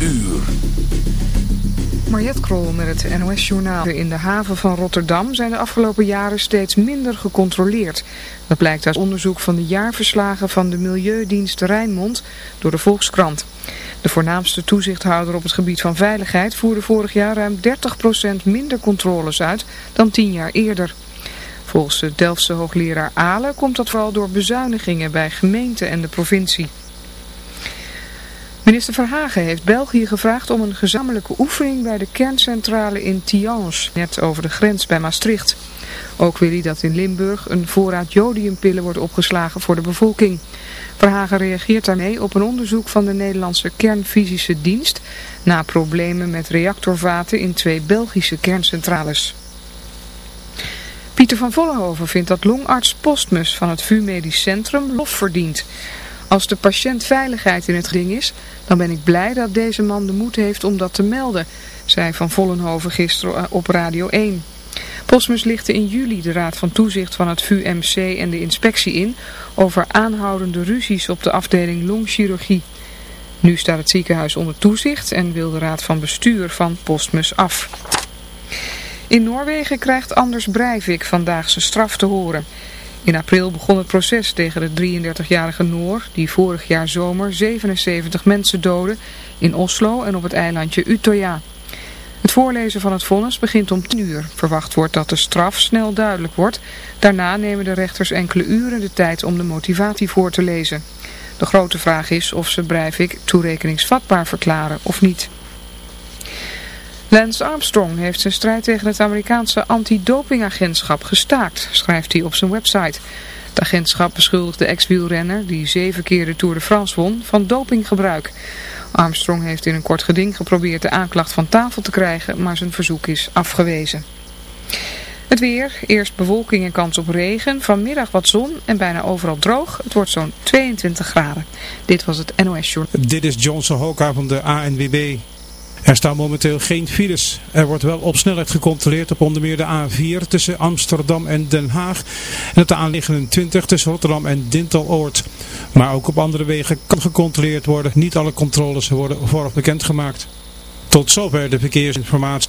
uur. Mariette Krol met het NOS Journaal. In de haven van Rotterdam zijn de afgelopen jaren steeds minder gecontroleerd. Dat blijkt uit onderzoek van de jaarverslagen van de Milieudienst Rijnmond door de Volkskrant. De voornaamste toezichthouder op het gebied van veiligheid voerde vorig jaar ruim 30% minder controles uit dan tien jaar eerder. Volgens de Delftse hoogleraar Ale komt dat vooral door bezuinigingen bij gemeenten en de provincie. Minister Verhagen heeft België gevraagd om een gezamenlijke oefening bij de kerncentrale in Tihange, net over de grens bij Maastricht. Ook wil hij dat in Limburg een voorraad jodiumpillen wordt opgeslagen voor de bevolking. Verhagen reageert daarmee op een onderzoek van de Nederlandse kernfysische dienst na problemen met reactorvaten in twee Belgische kerncentrales. Pieter van Vollenhoven vindt dat longarts Postmus van het VU Medisch Centrum lof verdient. Als de patiëntveiligheid in het ding is, dan ben ik blij dat deze man de moed heeft om dat te melden, zei Van Vollenhoven gisteren eh, op Radio 1. Postmus lichtte in juli de Raad van Toezicht van het VUMC en de inspectie in over aanhoudende ruzies op de afdeling longchirurgie. Nu staat het ziekenhuis onder toezicht en wil de Raad van Bestuur van Postmus af. In Noorwegen krijgt Anders Breivik vandaag zijn straf te horen. In april begon het proces tegen de 33-jarige Noor, die vorig jaar zomer 77 mensen doodde in Oslo en op het eilandje Utøya. Het voorlezen van het vonnis begint om 10 uur. Verwacht wordt dat de straf snel duidelijk wordt. Daarna nemen de rechters enkele uren de tijd om de motivatie voor te lezen. De grote vraag is of ze Breivik toerekeningsvatbaar verklaren of niet. Lance Armstrong heeft zijn strijd tegen het Amerikaanse antidopingagentschap gestaakt, schrijft hij op zijn website. Het agentschap beschuldigt de ex-wielrenner, die zeven keer de Tour de France won, van dopinggebruik. Armstrong heeft in een kort geding geprobeerd de aanklacht van tafel te krijgen, maar zijn verzoek is afgewezen. Het weer, eerst bewolking en kans op regen, vanmiddag wat zon en bijna overal droog. Het wordt zo'n 22 graden. Dit was het NOS Short. Dit is Johnson Hoka van de ANWB. Er staan momenteel geen files. Er wordt wel op snelheid gecontroleerd op onder meer de A4 tussen Amsterdam en Den Haag. En op de A29 tussen Rotterdam en Dinteloord. Maar ook op andere wegen kan gecontroleerd worden. Niet alle controles worden vooraf bekendgemaakt. Tot zover de verkeersinformatie.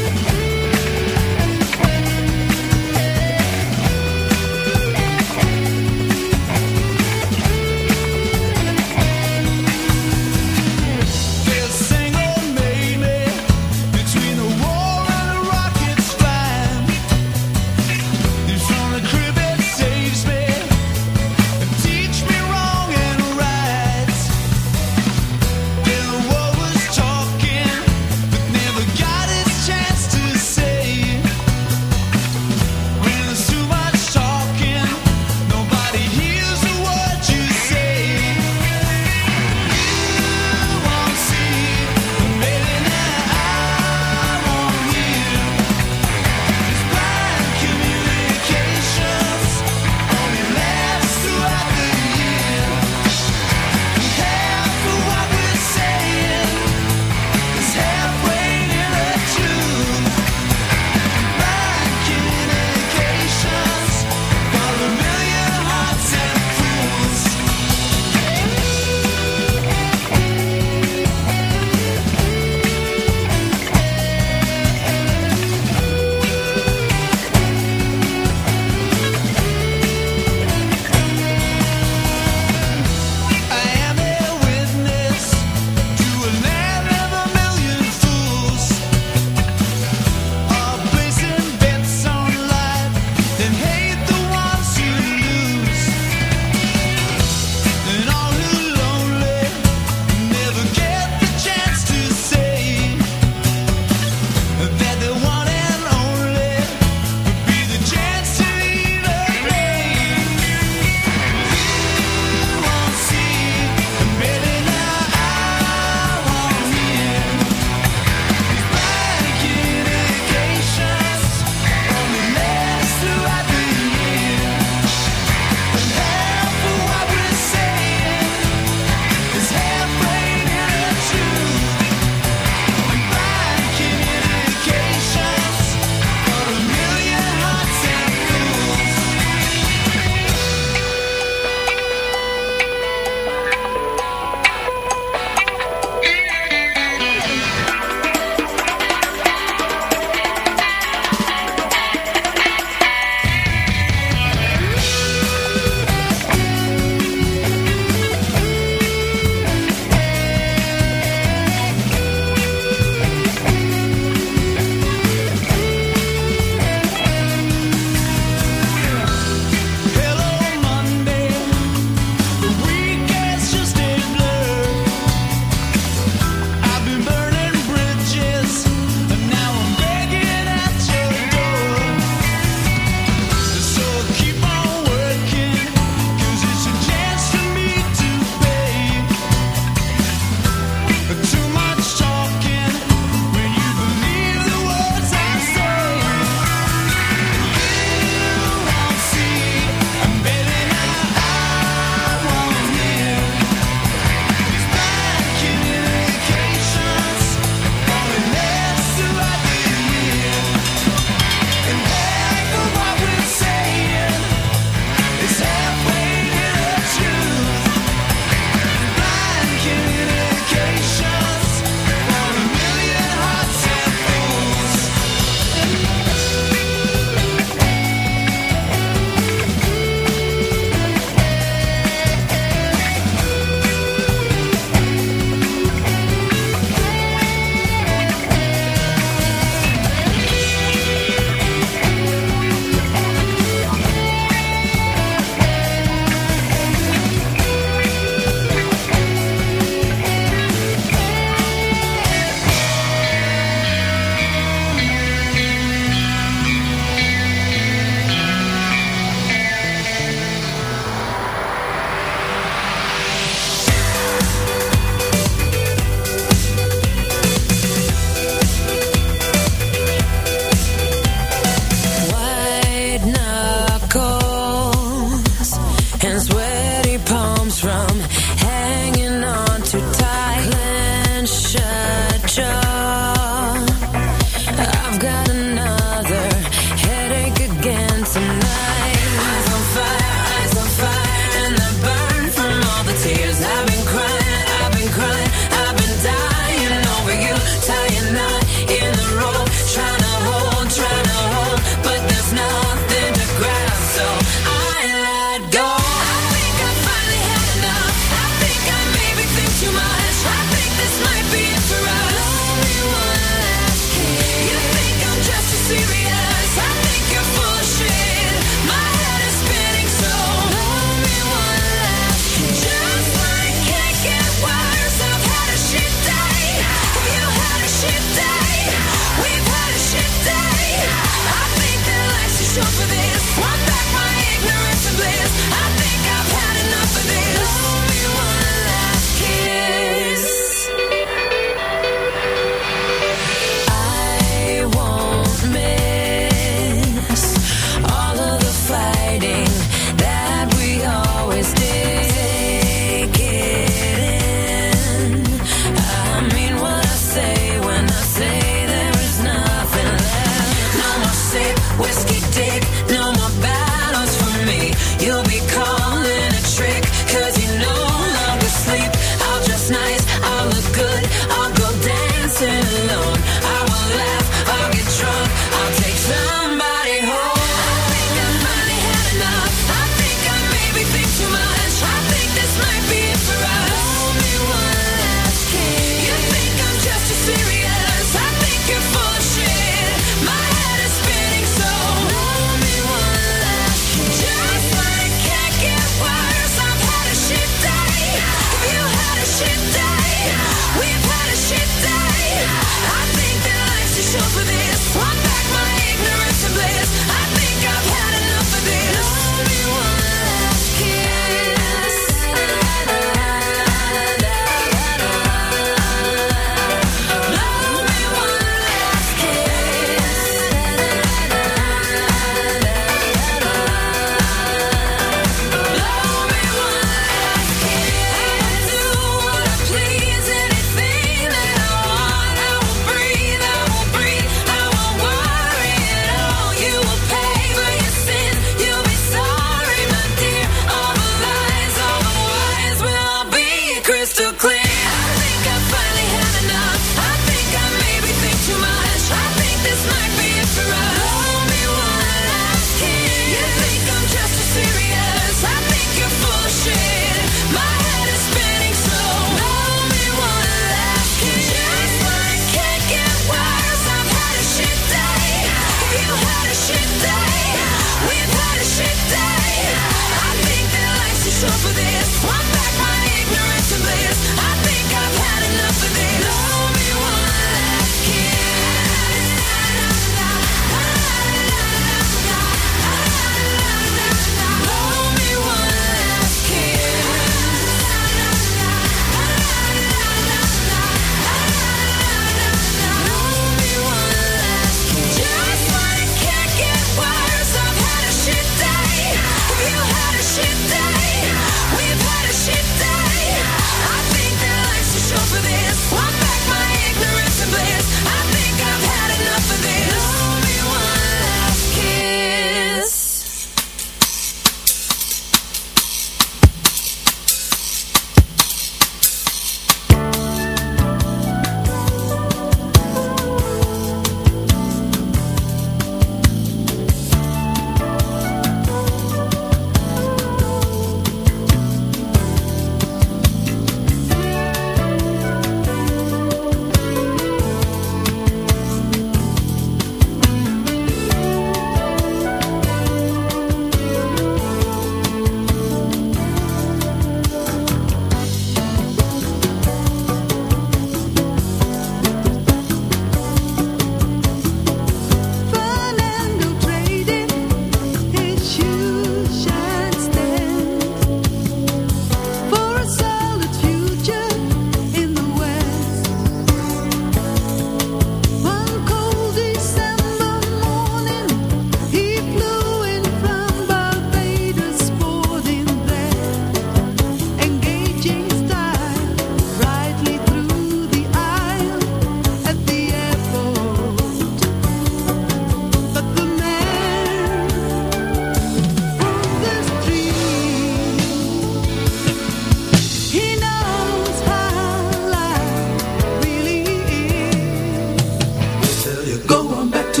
I'm back to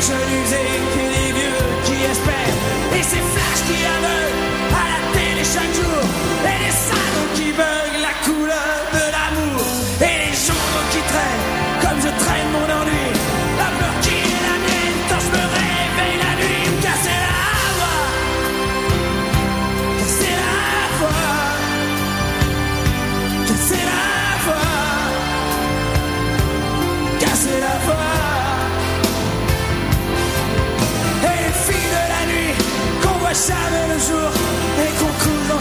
je l'usais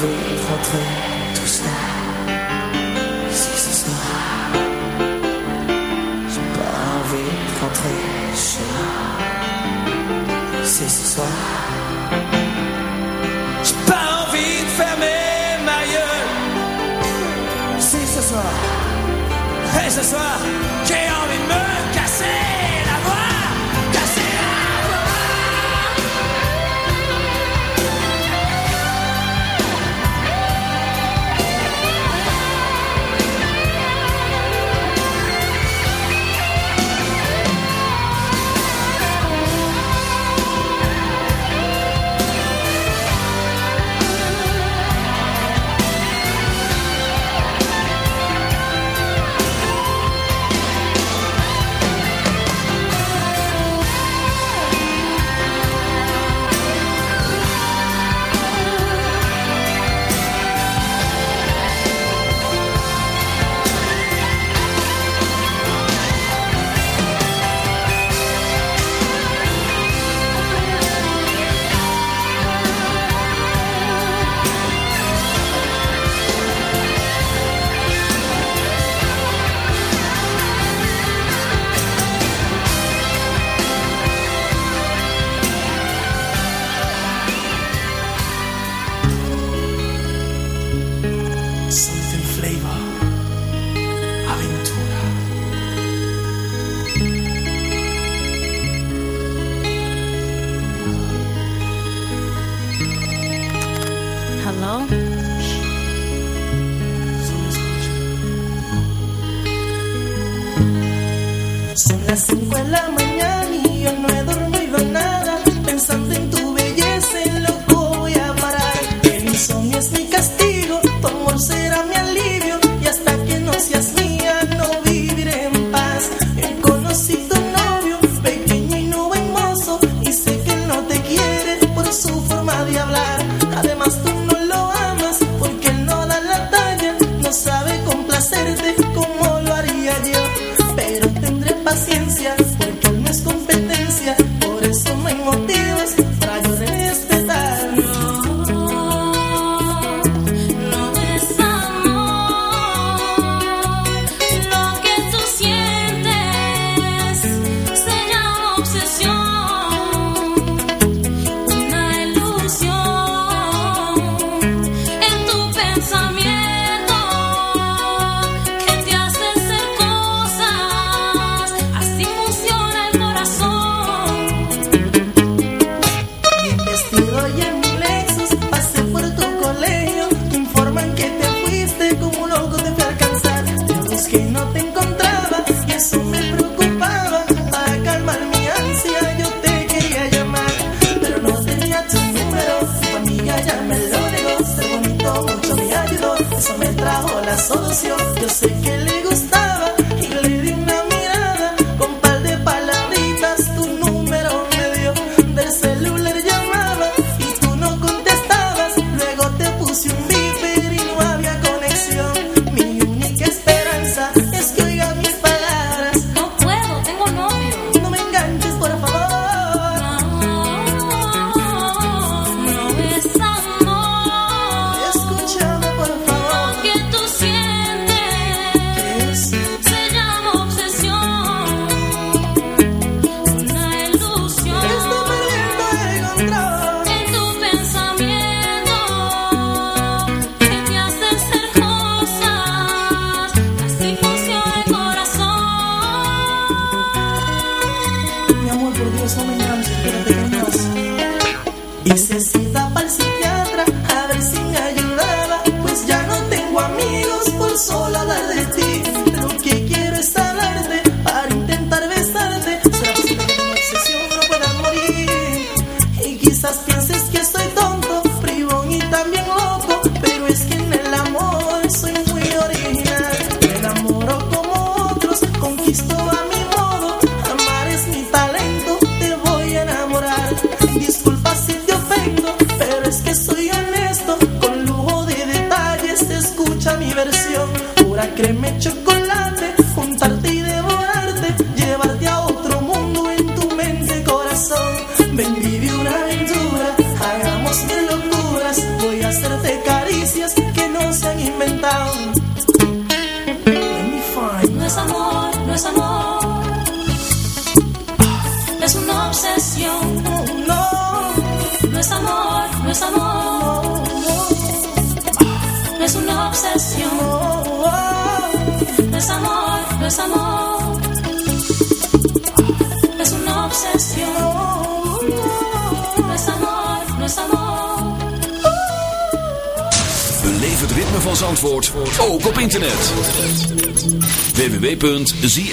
veut rentrer tout cela si ce soir. J'ai pas envie de rentrer chez moi ici ce soir.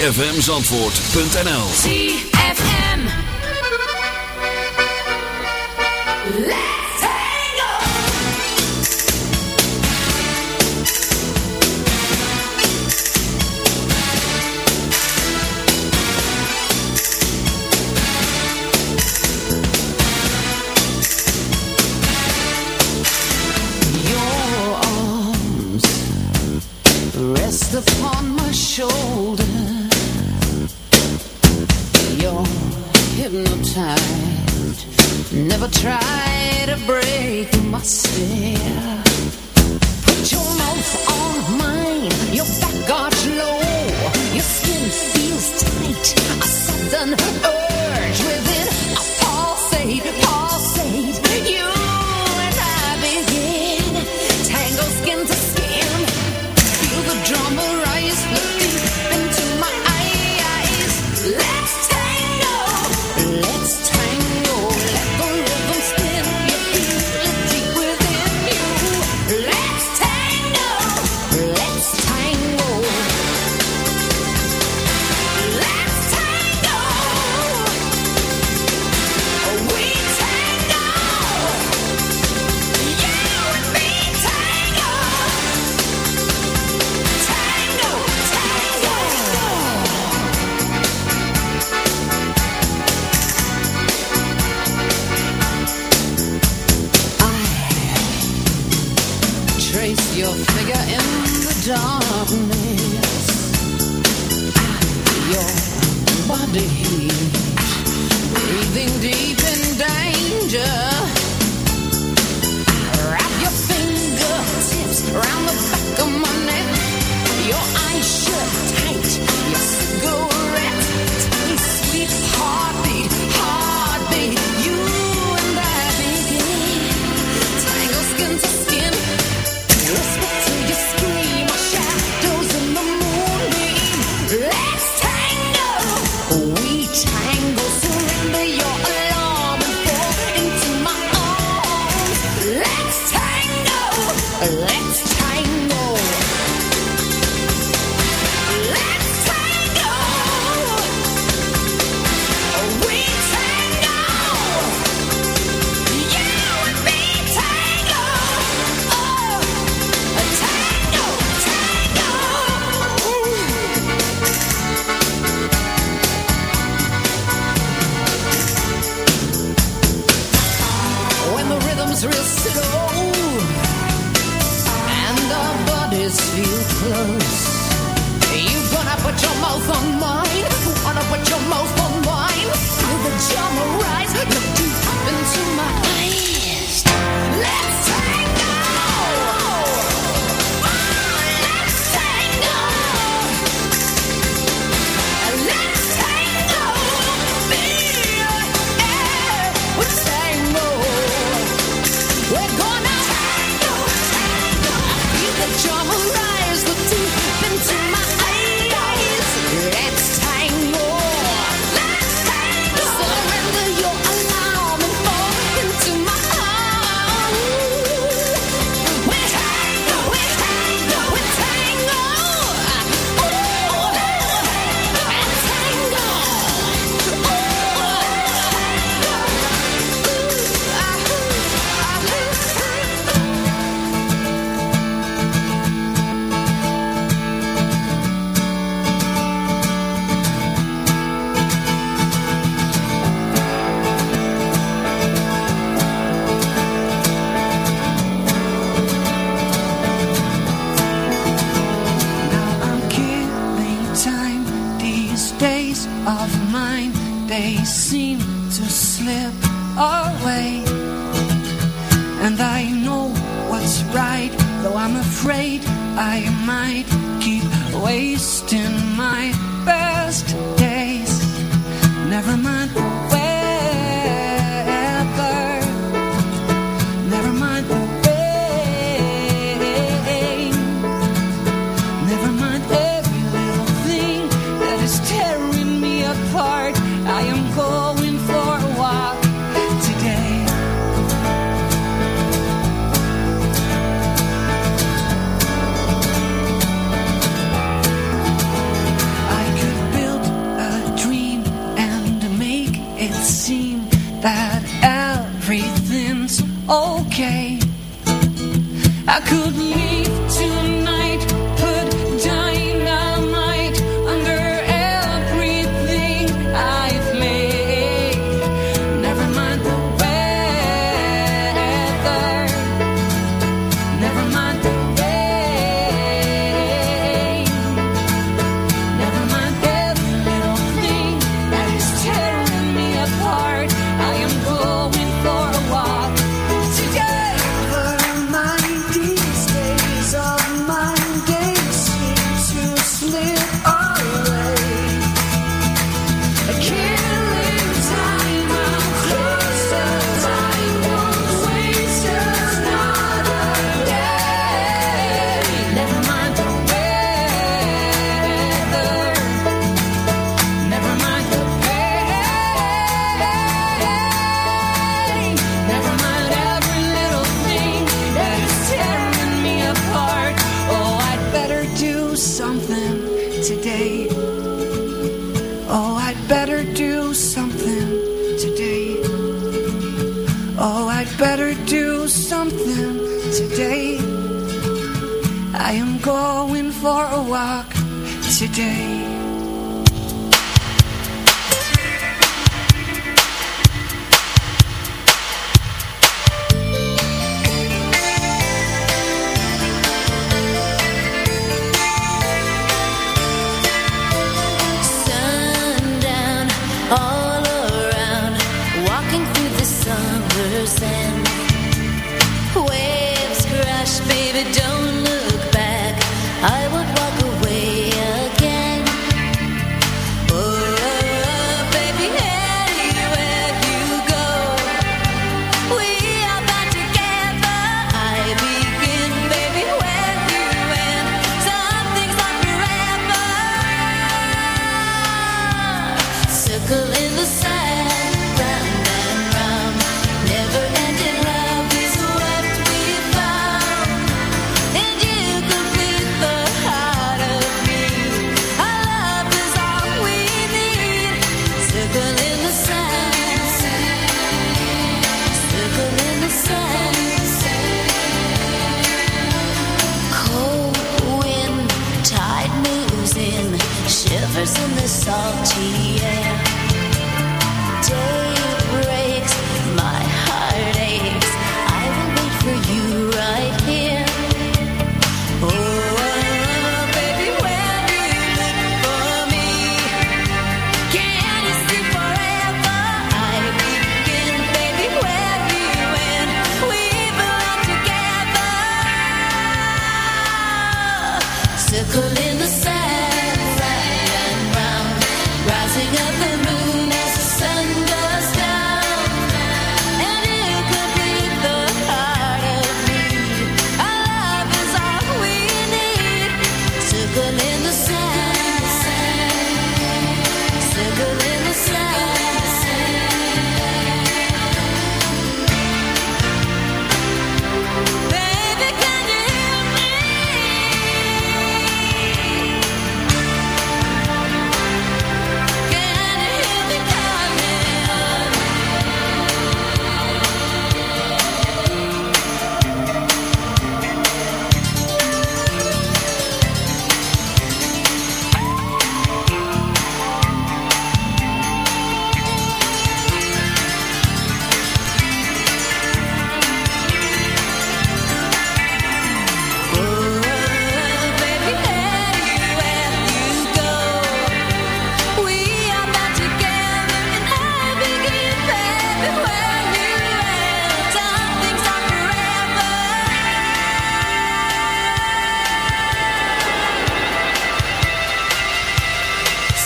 www.zfmzandvoort.nl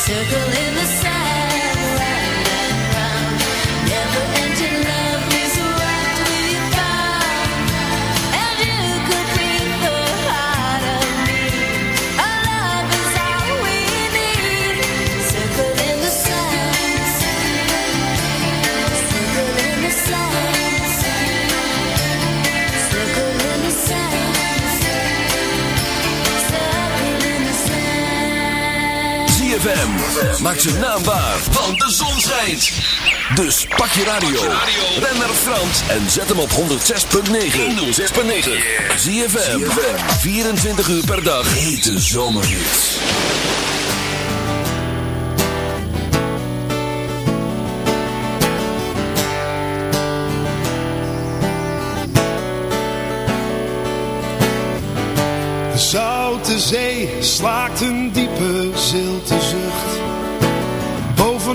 circle maakt zijn naam waar, want de zon schijnt. Dus pak je radio, ren naar Frans en zet hem op 106.9. 106.9. Zie je 24 uur per dag. Hete zomerhits. De zoute zee slaakt een diepe zilte.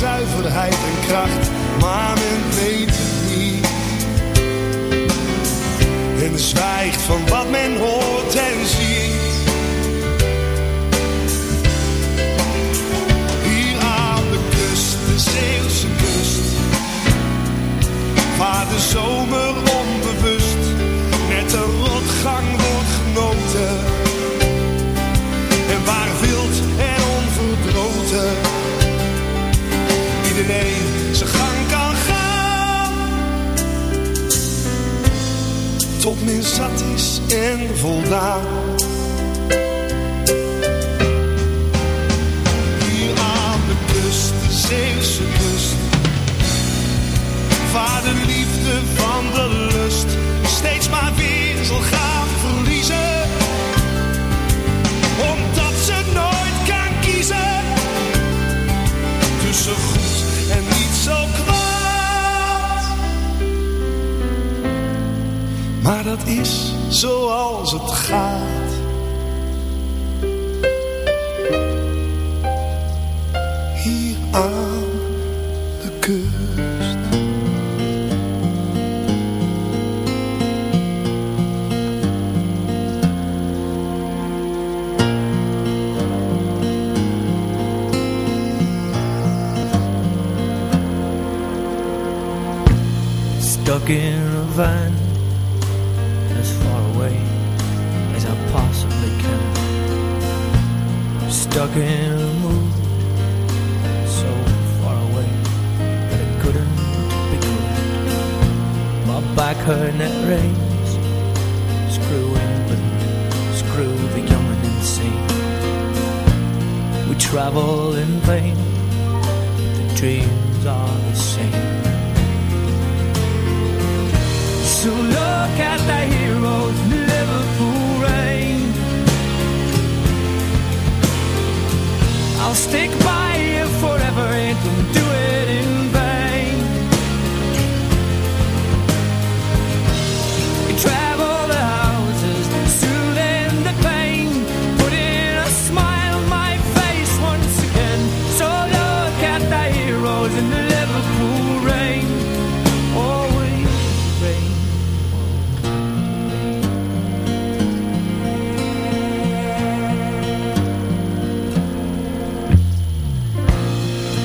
zuiverheid en kracht, maar men weet het niet. En zwijgt van wat men hoort en ziet. Hier aan de kust, de Zeeuwse kust, waar de zomer Tot men zat is en voldaan. Hier aan de kust, de Zeeuwse kust. Waar de liefde van de lust is zoals het gaat.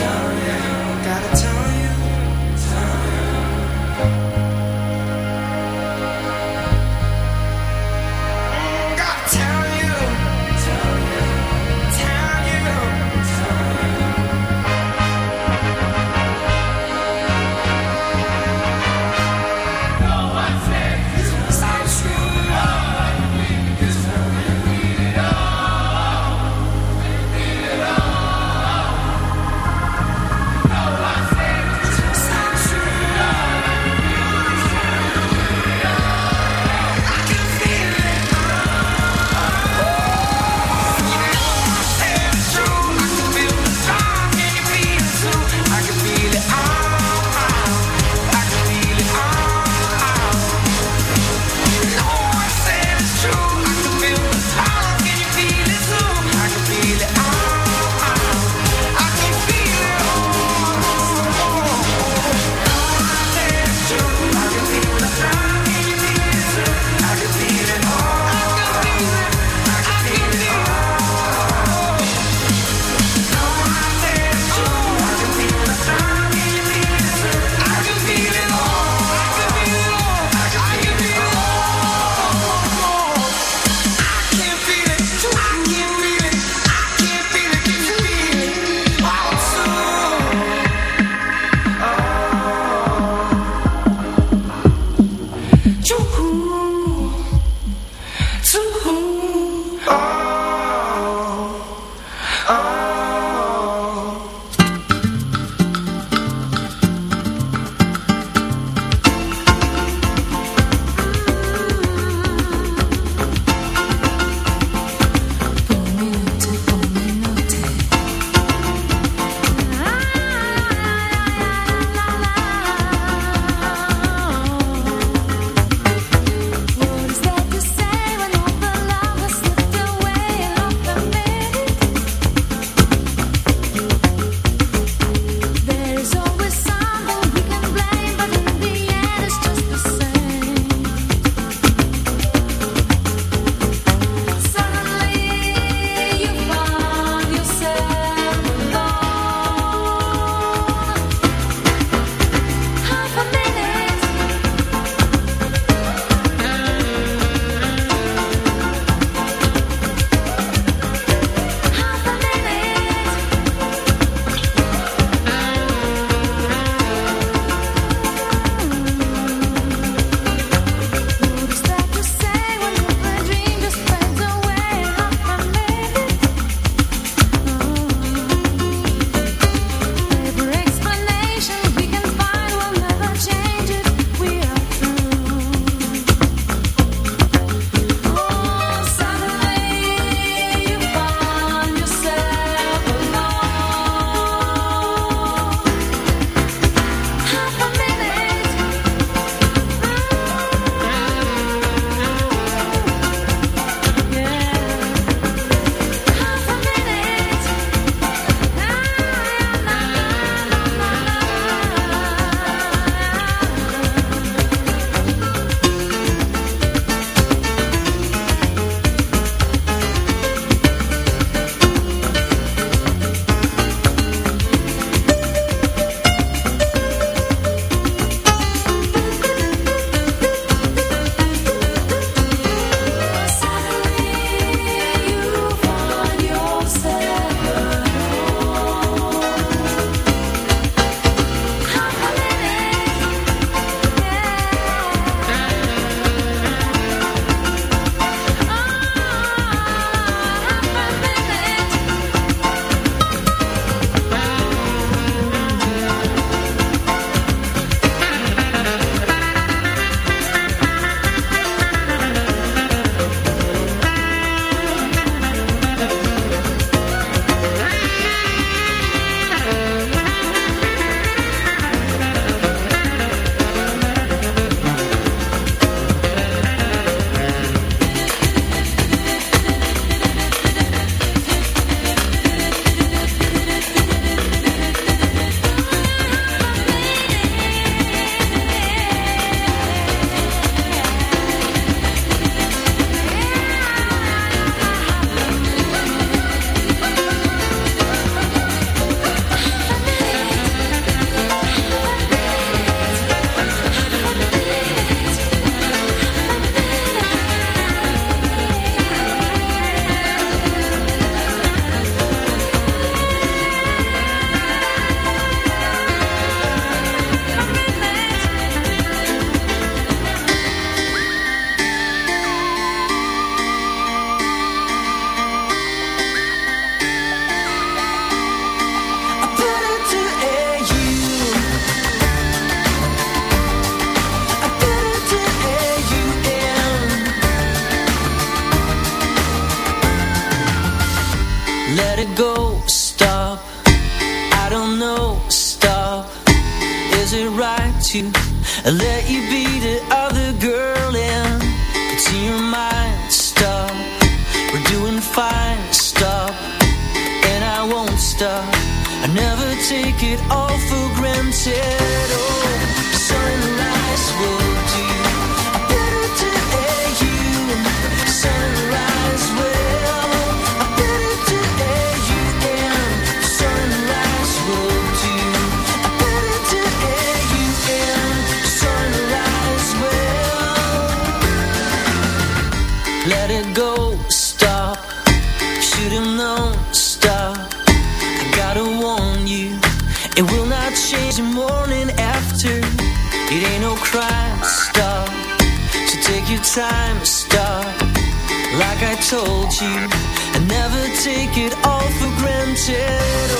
Gotta tell I let you be the other girl and it's in your mind. Stop, we're doing fine. Stop, and I won't stop. I never take it all for granted. Oh, told you, and never take it all for granted.